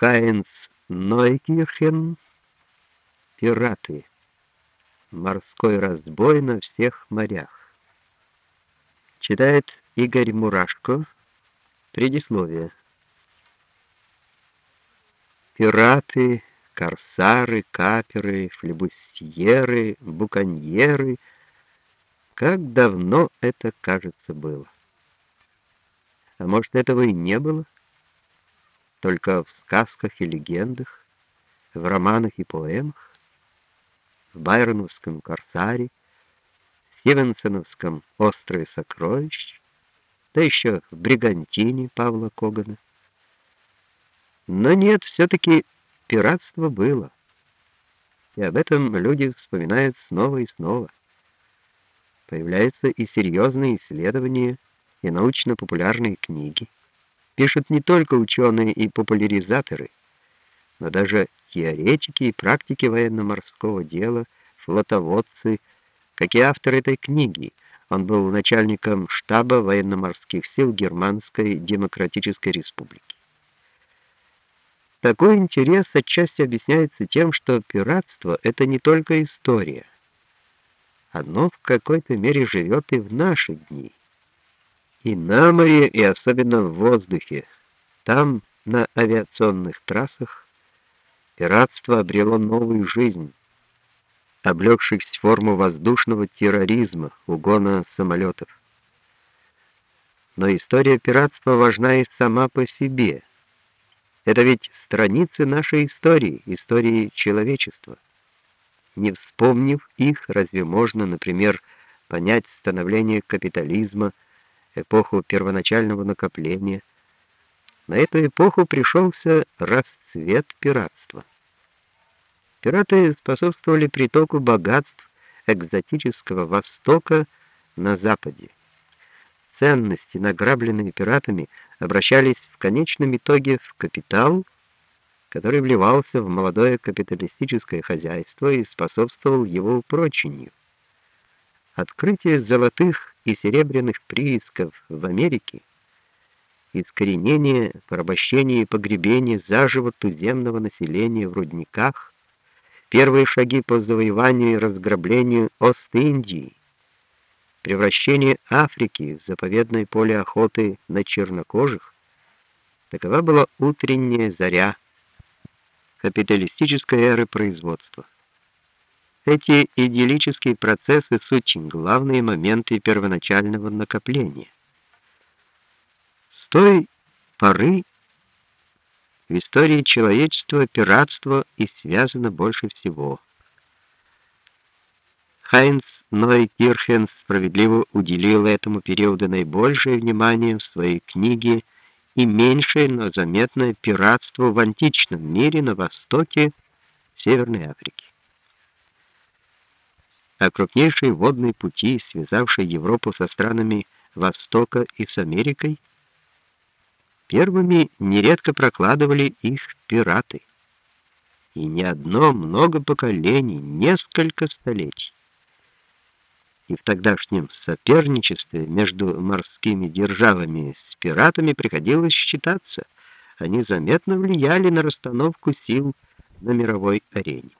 Хайнц Нойкирхен «Пираты. Морской разбой на всех морях». Читает Игорь Мурашко. Предисловие. Пираты, корсары, каперы, флебустьеры, буконьеры. Как давно это, кажется, было. А может, этого и не было? Только в сказках и легендах, в романах и поэмах, в байроновском «Корсаре», Стивенсоновском «Острое сокровище», да еще в «Бригантине» Павла Когана. Но нет, все-таки пиратство было. И об этом люди вспоминают снова и снова. Появляются и серьезные исследования, и научно-популярные книги пишут не только ученые и популяризаторы, но даже теоретики и практики военно-морского дела, флотоводцы, как и автор этой книги. Он был начальником штаба военно-морских сил Германской Демократической Республики. Такой интерес отчасти объясняется тем, что пиратство — это не только история. Оно в какой-то мере живет и в наши дни. И на море, и особенно в воздухе. Там, на авиационных трассах, пиратство обрело новую жизнь, облегшись в форму воздушного терроризма, угона самолетов. Но история пиратства важна и сама по себе. Это ведь страницы нашей истории, истории человечества. Не вспомнив их, разве можно, например, понять становление капитализма, эпоху первоначального накопления. На эту эпоху пришелся расцвет пиратства. Пираты способствовали притоку богатств экзотического Востока на Западе. Ценности, награбленные пиратами, обращались в конечном итоге в капитал, который вливался в молодое капиталистическое хозяйство и способствовал его упрочению. Открытие золотых и серебряных приисков в Америке, искоренение, порабощение и погребение заживо туземного населения в рудниках, первые шаги по завоеванию и разграблению Ост-Индии, превращение Африки в заповедное поле охоты на чернокожих, такова была утренняя заря капиталистической эры производства. Эти идиллические процессы — суть главные моменты первоначального накопления. С той поры в истории человечества пиратство и связано больше всего. Хайнц Ной Кирхен справедливо уделил этому периоду наибольшее внимание в своей книге и меньшее, но заметное пиратство в античном мире на востоке Северной Африки а крупнейшие водные пути, связавшие Европу со странами Востока и с Америкой, первыми нередко прокладывали их пираты. И не одно, много поколений, несколько столетий. И в тогдашнем соперничестве между морскими державами с пиратами приходилось считаться. Они заметно влияли на расстановку сил на мировой арене.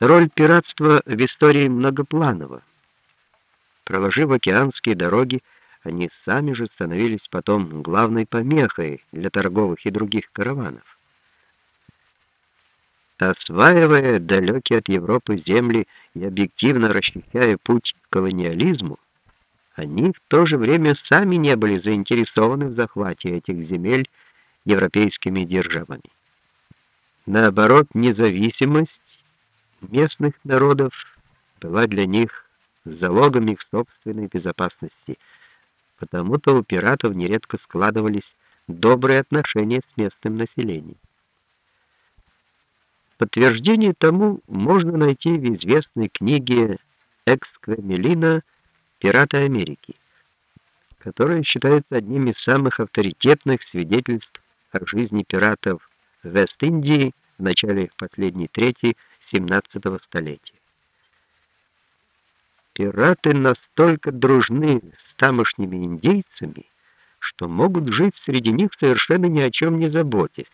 Роль пиратства в истории многопланова. Проложив океанские дороги, они сами же становились потом главной помехой для торговых и других караванов. Осваивая далекие от Европы земли и объективно расчищая путь к колониализму, они в то же время сами не были заинтересованы в захвате этих земель европейскими державами. Наоборот, независимость местных народов была для них залогом их собственной безопасности. Потому-то у пиратов нередко складывались добрые отношения с местным населением. Подтверждение тому можно найти в известной книге Эксквемелина «Пираты Америки», которая считается одним из самых авторитетных свидетельств о жизни пиратов Вест-Индии в начале последней трети 17 столетия. Пираты настолько дружны с тамошними индейцами, что могут жить среди них совершенно ни о чем не заботясь.